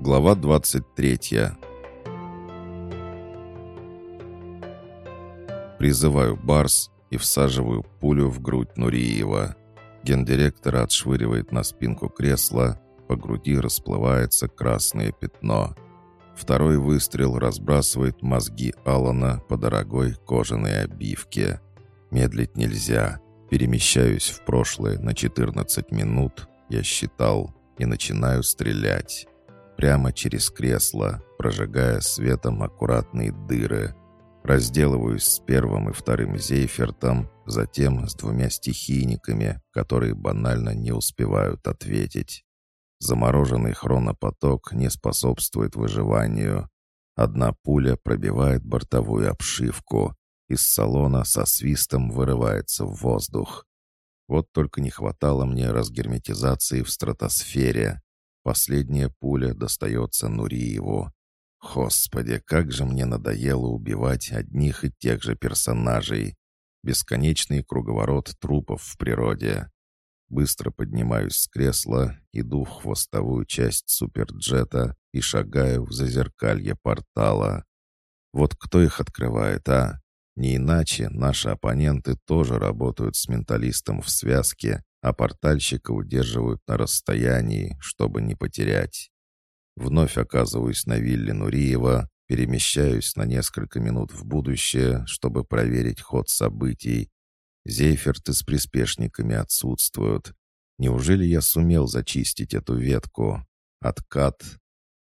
Глава 23 Призываю Барс и всаживаю пулю в грудь Нуриева. Гендиректор отшвыривает на спинку кресла, по груди расплывается красное пятно. Второй выстрел разбрасывает мозги Алана по дорогой кожаной обивке. Медлить нельзя. Перемещаюсь в прошлое на 14 минут, я считал, и начинаю стрелять прямо через кресло, прожигая светом аккуратные дыры. Разделываюсь с первым и вторым Зейфертом, затем с двумя стихийниками, которые банально не успевают ответить. Замороженный хронопоток не способствует выживанию. Одна пуля пробивает бортовую обшивку. Из салона со свистом вырывается в воздух. Вот только не хватало мне разгерметизации в стратосфере. Последняя пуля достается Нуриеву. Господи, как же мне надоело убивать одних и тех же персонажей. Бесконечный круговорот трупов в природе. Быстро поднимаюсь с кресла, иду в хвостовую часть суперджета и шагаю в зазеркалье портала. Вот кто их открывает, а? Не иначе наши оппоненты тоже работают с менталистом в связке а портальщика удерживают на расстоянии, чтобы не потерять. Вновь оказываюсь на вилле Нуриева, перемещаюсь на несколько минут в будущее, чтобы проверить ход событий. Зейферты с приспешниками отсутствуют. Неужели я сумел зачистить эту ветку? Откат.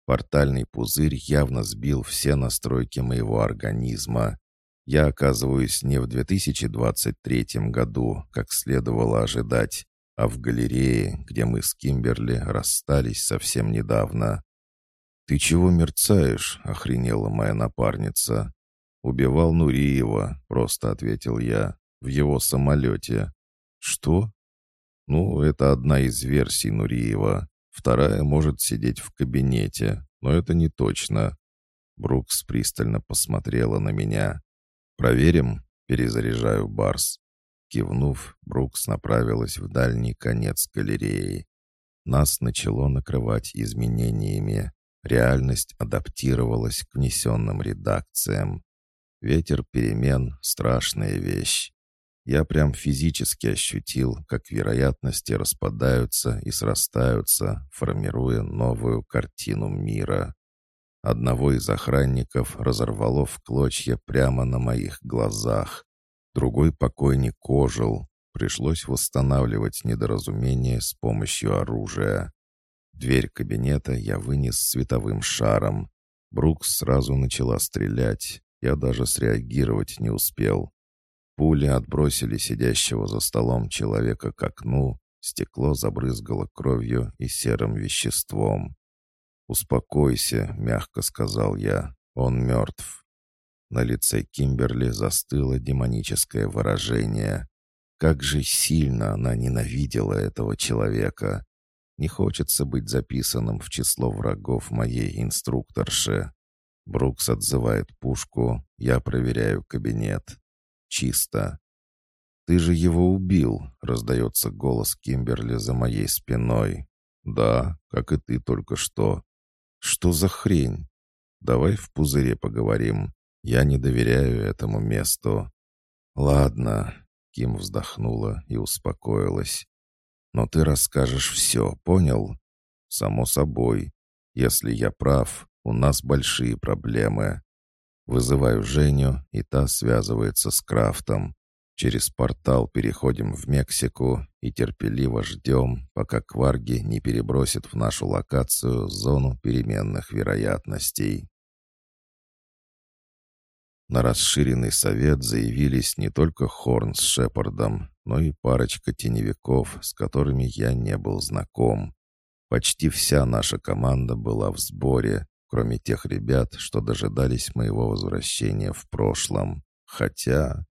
Портальный пузырь явно сбил все настройки моего организма. Я оказываюсь не в 2023 году, как следовало ожидать, а в галерее, где мы с Кимберли расстались совсем недавно. «Ты чего мерцаешь?» — охренела моя напарница. «Убивал Нуриева», — просто ответил я, — «в его самолете». «Что?» «Ну, это одна из версий Нуриева. Вторая может сидеть в кабинете, но это не точно». Брукс пристально посмотрела на меня. «Проверим?» — перезаряжаю Барс. Кивнув, Брукс направилась в дальний конец галереи. Нас начало накрывать изменениями. Реальность адаптировалась к внесенным редакциям. Ветер перемен — страшная вещь. Я прям физически ощутил, как вероятности распадаются и срастаются, формируя новую картину мира. Одного из охранников разорвало в клочья прямо на моих глазах. Другой покойник ожил. Пришлось восстанавливать недоразумение с помощью оружия. Дверь кабинета я вынес световым шаром. Брукс сразу начала стрелять. Я даже среагировать не успел. Пули отбросили сидящего за столом человека к окну. Стекло забрызгало кровью и серым веществом. «Успокойся», — мягко сказал я. «Он мертв». На лице Кимберли застыло демоническое выражение. Как же сильно она ненавидела этого человека. Не хочется быть записанным в число врагов моей инструкторши. Брукс отзывает пушку, я проверяю кабинет. Чисто. «Ты же его убил», — раздается голос Кимберли за моей спиной. «Да, как и ты только что. «Что за хрень? Давай в пузыре поговорим. Я не доверяю этому месту». «Ладно», — Ким вздохнула и успокоилась. «Но ты расскажешь все, понял?» «Само собой. Если я прав, у нас большие проблемы». Вызываю Женю, и та связывается с Крафтом. Через портал переходим в Мексику и терпеливо ждем, пока кварги не перебросят в нашу локацию зону переменных вероятностей. На расширенный совет заявились не только Хорн с Шепардом, но и парочка теневиков, с которыми я не был знаком. Почти вся наша команда была в сборе, кроме тех ребят, что дожидались моего возвращения в прошлом. Хотя...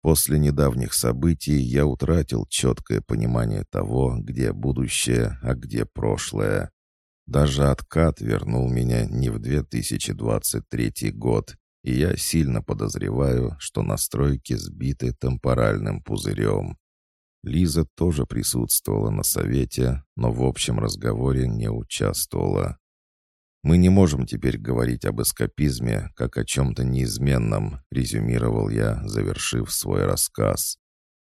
После недавних событий я утратил четкое понимание того, где будущее, а где прошлое. Даже откат вернул меня не в 2023 год, и я сильно подозреваю, что настройки сбиты темпоральным пузырем. Лиза тоже присутствовала на совете, но в общем разговоре не участвовала. «Мы не можем теперь говорить об эскапизме как о чем-то неизменном», резюмировал я, завершив свой рассказ.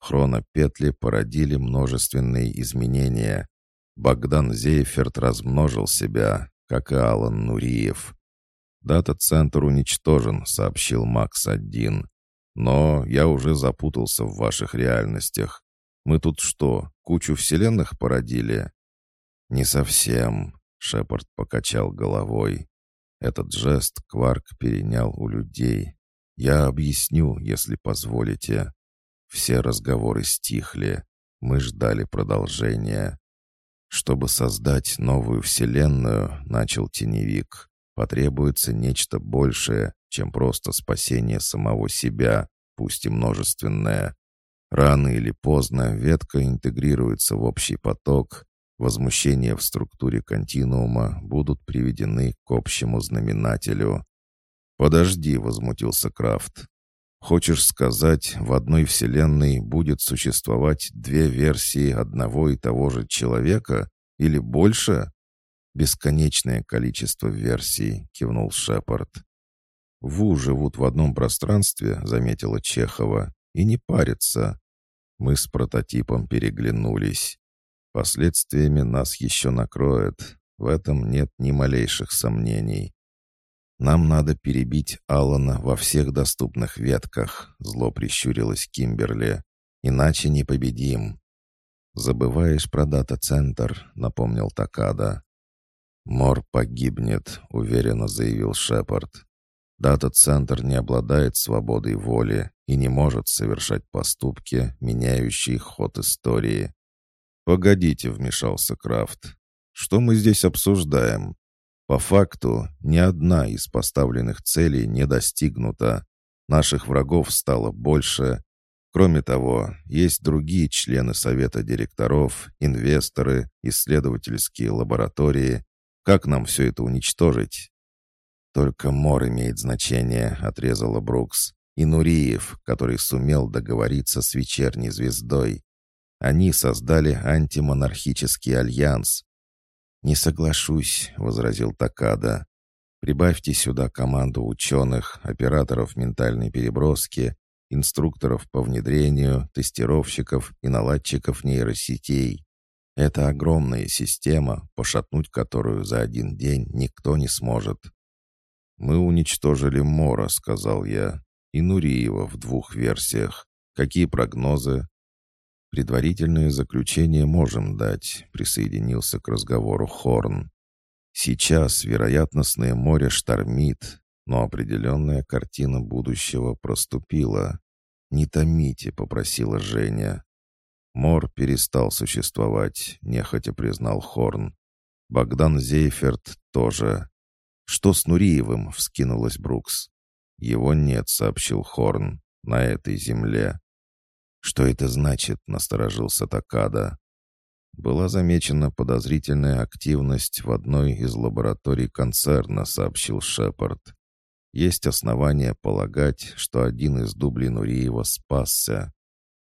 Хронопетли породили множественные изменения. Богдан Зейферт размножил себя, как и Алан Нуриев. «Дата-центр уничтожен», — сообщил Макс-1. «Но я уже запутался в ваших реальностях. Мы тут что, кучу вселенных породили?» «Не совсем», — Шепард покачал головой. Этот жест Кварк перенял у людей. «Я объясню, если позволите». Все разговоры стихли. Мы ждали продолжения. Чтобы создать новую вселенную, начал теневик, потребуется нечто большее, чем просто спасение самого себя, пусть и множественное. Рано или поздно ветка интегрируется в общий поток, возмущения в структуре континуума будут приведены к общему знаменателю. «Подожди», — возмутился Крафт. «Хочешь сказать, в одной вселенной будет существовать две версии одного и того же человека? Или больше?» «Бесконечное количество версий», — кивнул Шепард. «Ву живут в одном пространстве», — заметила Чехова, — «и не парятся». Мы с прототипом переглянулись. Последствиями нас еще накроет. В этом нет ни малейших сомнений. «Нам надо перебить Алана во всех доступных ветках», — зло прищурилась Кимберли. «Иначе не победим». «Забываешь про дата-центр», — напомнил Такада. «Мор погибнет», — уверенно заявил Шепард. «Дата-центр не обладает свободой воли и не может совершать поступки, меняющие ход истории. «Погодите», — вмешался Крафт. «Что мы здесь обсуждаем? По факту, ни одна из поставленных целей не достигнута. Наших врагов стало больше. Кроме того, есть другие члены совета директоров, инвесторы, исследовательские лаборатории. Как нам все это уничтожить?» «Только Мор имеет значение», — отрезала Брукс. «И Нуриев, который сумел договориться с вечерней звездой. Они создали антимонархический альянс. «Не соглашусь», — возразил Такада. «Прибавьте сюда команду ученых, операторов ментальной переброски, инструкторов по внедрению, тестировщиков и наладчиков нейросетей. Это огромная система, пошатнуть которую за один день никто не сможет». «Мы уничтожили Мора», — сказал я, — «и Нуриева в двух версиях. Какие прогнозы?» «Предварительное заключение можем дать», — присоединился к разговору Хорн. «Сейчас вероятностное море штормит, но определенная картина будущего проступила. «Не томите», — попросила Женя. Мор перестал существовать, нехотя признал Хорн. Богдан Зейферт тоже. «Что с Нуриевым?» — вскинулась Брукс. «Его нет», — сообщил Хорн, — «на этой земле». «Что это значит?» — насторожился Такада. «Была замечена подозрительная активность в одной из лабораторий концерна», — сообщил Шепард. «Есть основания полагать, что один из дублей Нуриева спасся.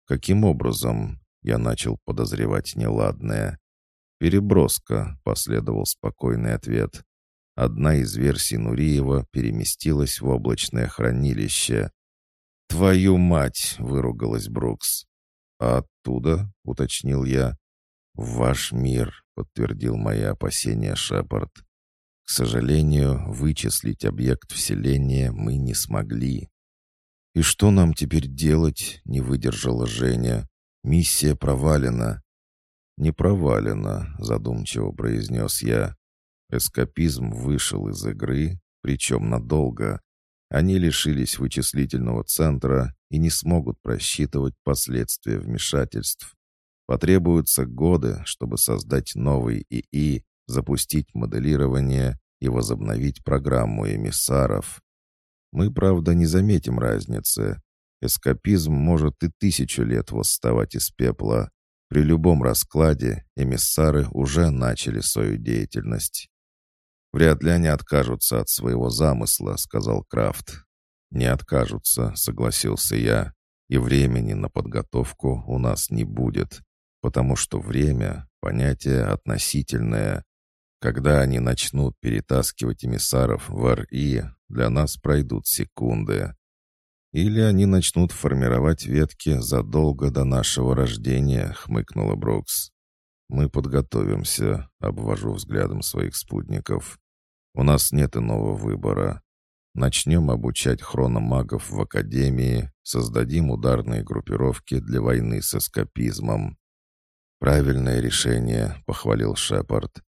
Каким образом?» — я начал подозревать неладное. «Переброска», — последовал спокойный ответ. Одна из версий Нуриева переместилась в облачное хранилище, «Твою мать!» — выругалась Брукс. «А оттуда?» — уточнил я. «В ваш мир», — подтвердил мои опасения Шепард. «К сожалению, вычислить объект вселения мы не смогли». «И что нам теперь делать?» — не выдержала Женя. «Миссия провалена». «Не провалена», — задумчиво произнес я. Эскапизм вышел из игры, причем надолго. Они лишились вычислительного центра и не смогут просчитывать последствия вмешательств. Потребуются годы, чтобы создать новый ИИ, запустить моделирование и возобновить программу эмиссаров. Мы, правда, не заметим разницы. Эскапизм может и тысячу лет восставать из пепла. При любом раскладе эмиссары уже начали свою деятельность. «Вряд ли они откажутся от своего замысла», — сказал Крафт. «Не откажутся», — согласился я. «И времени на подготовку у нас не будет, потому что время — понятие относительное. Когда они начнут перетаскивать эмиссаров в РИ, для нас пройдут секунды. Или они начнут формировать ветки задолго до нашего рождения, хмыкнула Брокс. Мы подготовимся, обвожу взглядом своих спутников. У нас нет иного выбора. Начнем обучать хрономагов в Академии, создадим ударные группировки для войны с эскапизмом. «Правильное решение», — похвалил Шепард.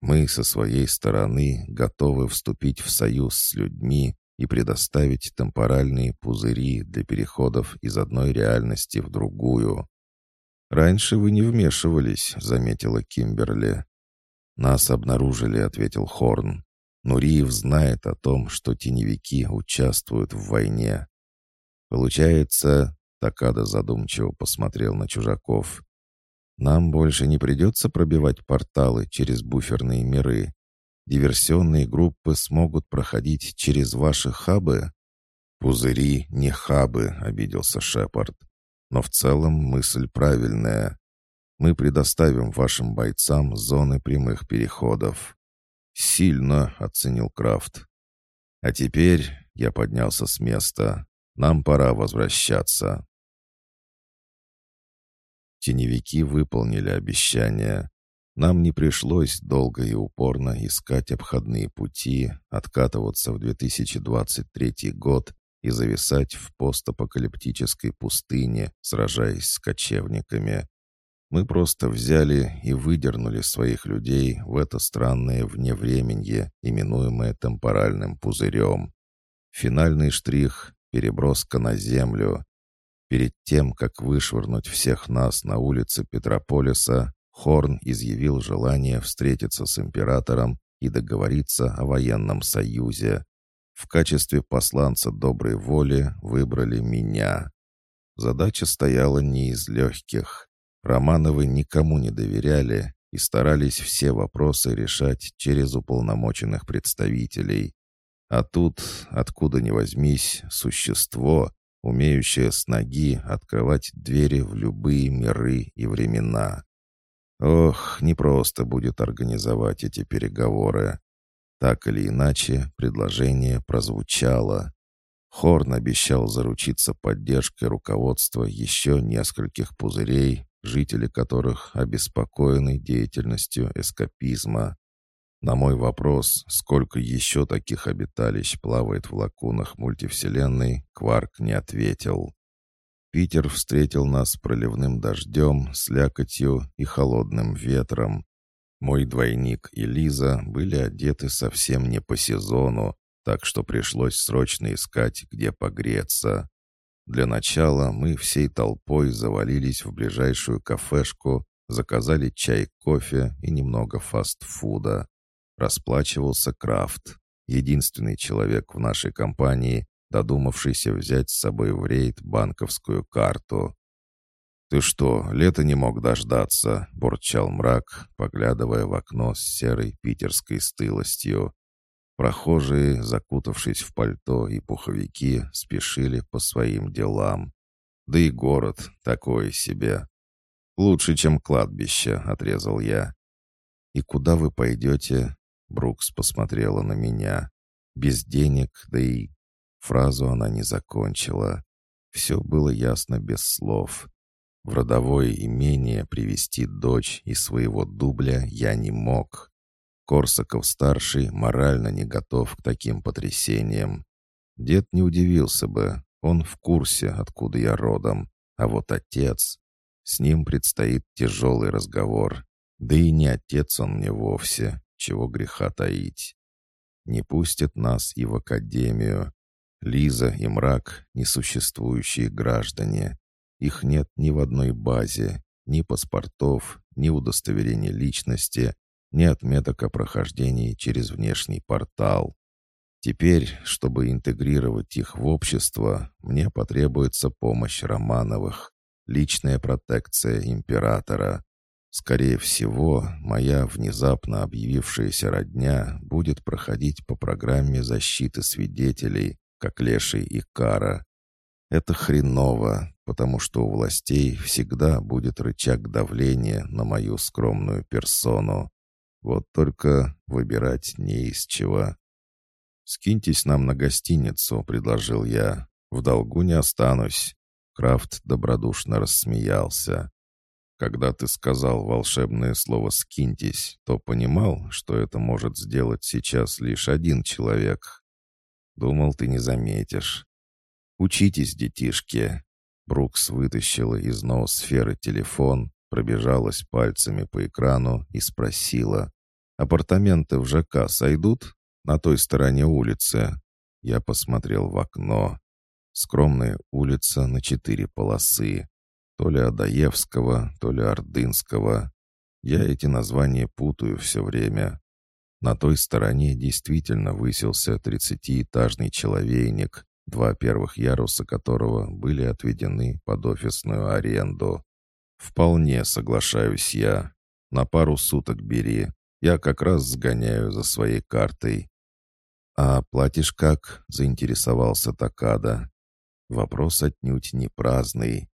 Мы со своей стороны готовы вступить в союз с людьми и предоставить темпоральные пузыри для переходов из одной реальности в другую. «Раньше вы не вмешивались», — заметила Кимберли. «Нас обнаружили», — ответил Хорн. «Нуриев знает о том, что теневики участвуют в войне». «Получается...» — Такада задумчиво посмотрел на чужаков. Нам больше не придется пробивать порталы через буферные миры. Диверсионные группы смогут проходить через ваши хабы. Пузыри не хабы, обиделся Шепард. Но в целом мысль правильная. Мы предоставим вашим бойцам зоны прямых переходов. Сильно оценил Крафт. А теперь я поднялся с места. Нам пора возвращаться. Теневики выполнили обещание. Нам не пришлось долго и упорно искать обходные пути, откатываться в 2023 год и зависать в постапокалиптической пустыне, сражаясь с кочевниками. Мы просто взяли и выдернули своих людей в это странное вневременье, именуемое темпоральным пузырем. Финальный штрих — переброска на Землю. Перед тем, как вышвырнуть всех нас на улице Петрополиса, Хорн изъявил желание встретиться с императором и договориться о военном союзе. В качестве посланца доброй воли выбрали меня. Задача стояла не из легких. Романовы никому не доверяли и старались все вопросы решать через уполномоченных представителей. А тут, откуда ни возьмись, существо, умеющая с ноги открывать двери в любые миры и времена. Ох, непросто будет организовать эти переговоры. Так или иначе, предложение прозвучало. Хорн обещал заручиться поддержкой руководства еще нескольких пузырей, жители которых обеспокоены деятельностью эскапизма. На мой вопрос, сколько еще таких обиталищ плавает в лакунах мультивселенной, Кварк не ответил. Питер встретил нас проливным дождем, слякотью и холодным ветром. Мой двойник и Лиза были одеты совсем не по сезону, так что пришлось срочно искать, где погреться. Для начала мы всей толпой завалились в ближайшую кафешку, заказали чай, кофе и немного фастфуда. Расплачивался Крафт, единственный человек в нашей компании, додумавшийся взять с собой в рейд банковскую карту. «Ты что, лето не мог дождаться?» — бурчал мрак, поглядывая в окно с серой питерской стылостью. Прохожие, закутавшись в пальто и пуховики, спешили по своим делам. Да и город такой себе. «Лучше, чем кладбище», — отрезал я. «И куда вы пойдете?» Брукс посмотрела на меня. Без денег, да и... Фразу она не закончила. Все было ясно без слов. В родовое имение привести дочь и своего дубля я не мог. Корсаков-старший морально не готов к таким потрясениям. Дед не удивился бы, он в курсе, откуда я родом. А вот отец... С ним предстоит тяжелый разговор. Да и не отец он мне вовсе чего греха таить. Не пустят нас и в академию. Лиза и мрак — несуществующие граждане. Их нет ни в одной базе, ни паспортов, ни удостоверений личности, ни отметок о прохождении через внешний портал. Теперь, чтобы интегрировать их в общество, мне потребуется помощь Романовых, личная протекция императора. Скорее всего, моя внезапно объявившаяся родня будет проходить по программе защиты свидетелей, как Леший и Кара. Это хреново, потому что у властей всегда будет рычаг давления на мою скромную персону. Вот только выбирать не из чего. «Скиньтесь нам на гостиницу», — предложил я. «В долгу не останусь». Крафт добродушно рассмеялся. «Когда ты сказал волшебное слово «скиньтесь», то понимал, что это может сделать сейчас лишь один человек. Думал, ты не заметишь. Учитесь, детишки». Брукс вытащила из ноосферы телефон, пробежалась пальцами по экрану и спросила. «Апартаменты в ЖК сойдут?» на той стороне улицы. Я посмотрел в окно. Скромная улица на четыре полосы. То ли Адаевского, то ли Ордынского. Я эти названия путаю все время. На той стороне действительно высился тридцатиэтажный человейник, два первых яруса которого были отведены под офисную аренду. «Вполне соглашаюсь я. На пару суток бери. Я как раз сгоняю за своей картой. «А платишь как?» — заинтересовался Такада. Вопрос отнюдь не праздный.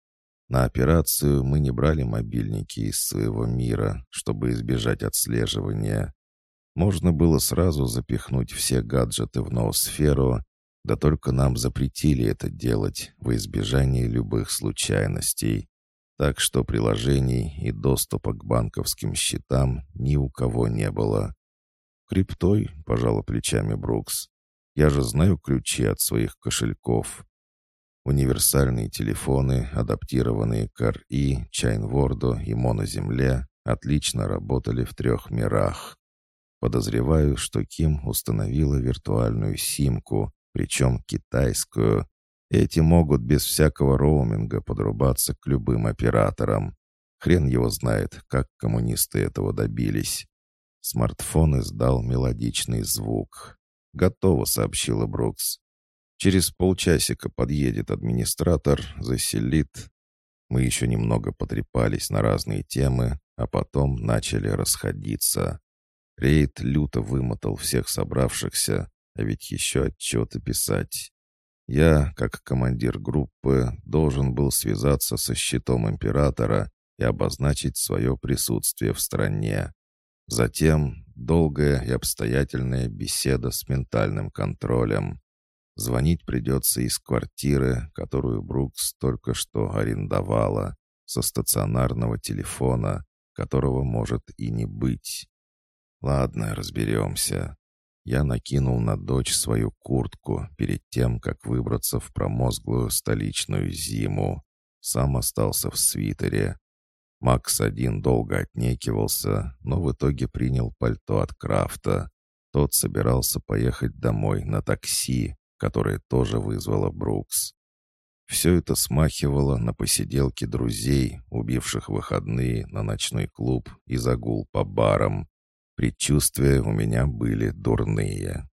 На операцию мы не брали мобильники из своего мира, чтобы избежать отслеживания. Можно было сразу запихнуть все гаджеты в ноосферу, да только нам запретили это делать во избежание любых случайностей. Так что приложений и доступа к банковским счетам ни у кого не было. «Криптой», — пожала плечами Брукс. «Я же знаю ключи от своих кошельков». Универсальные телефоны, адаптированные к РИ, Чайнворду и Моноземле, отлично работали в трех мирах. Подозреваю, что Ким установила виртуальную симку, причем китайскую. Эти могут без всякого роуминга подрубаться к любым операторам. Хрен его знает, как коммунисты этого добились. Смартфон издал мелодичный звук. «Готово», — сообщила Брукс. «Через полчасика подъедет администратор, заселит». Мы еще немного потрепались на разные темы, а потом начали расходиться. Рейд люто вымотал всех собравшихся, а ведь еще отчеты писать. Я, как командир группы, должен был связаться со щитом императора и обозначить свое присутствие в стране. Затем долгая и обстоятельная беседа с ментальным контролем. Звонить придется из квартиры, которую Брукс только что арендовала, со стационарного телефона, которого может и не быть. Ладно, разберемся. Я накинул на дочь свою куртку перед тем, как выбраться в промозглую столичную зиму. Сам остался в свитере, Макс один долго отнекивался, но в итоге принял пальто от Крафта. Тот собирался поехать домой на такси, которое тоже вызвало Брукс. Все это смахивало на посиделки друзей, убивших выходные на ночной клуб и загул по барам. Предчувствия у меня были дурные.